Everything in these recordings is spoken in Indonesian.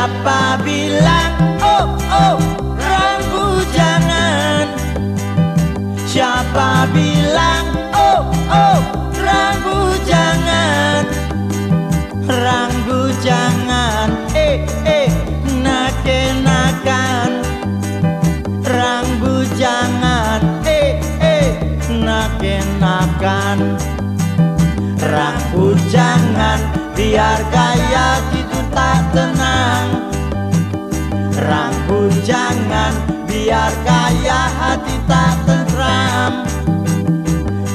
Siapa bilang oh oh ragu jangan. Siapa bilang oh oh ragu jangan. Ragu jangan eh eh nakenakan. Ragu jangan eh eh nakenakan. Ragu jangan biar gaya itu tak tenang biar kaya hati tak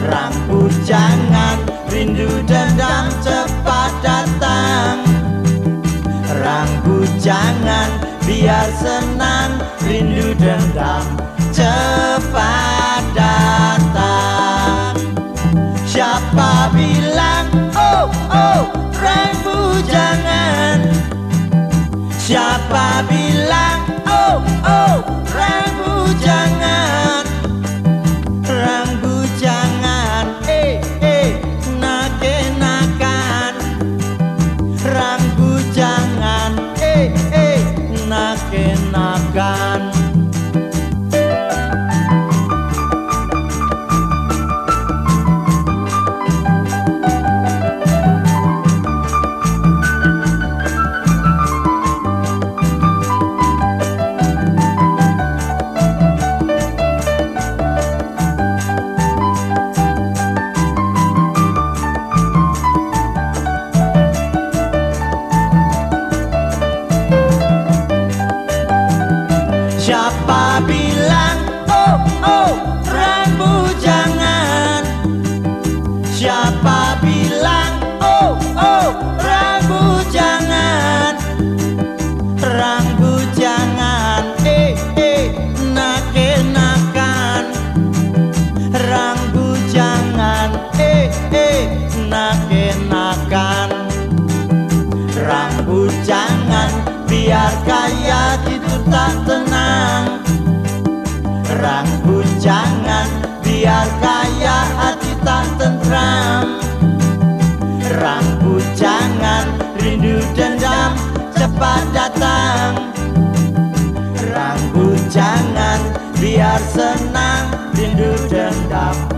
Ragu jangan rindu dendam cepat datang. Ragu jangan biar senang rindu dendam cepat datang. Siapa bilang oh oh ragu jangan? Siapa bilang Siapa bilang oh oh ragu jangan? Siapa bilang oh oh ragu jangan? Ragu jangan eh eh nakenakan. Ragu jangan eh eh nakenakan biar kaya itu tak tenang. Ragu jangan biar kaya hati tak tentram. Ragu jangan rindu dendam cepat datang. Ragu jangan biar senang rindu dendam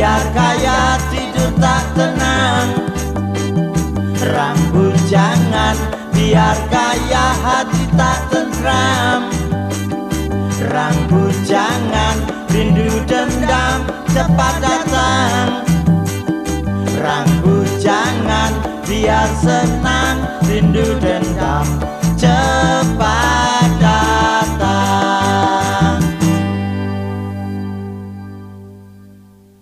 biar kaya tidur tak tenang. Ragu jangan biar kaya hati tak tentram Ragu jangan rindu dendam cepat datang. Ragu jangan biar senang rindu dendam cepat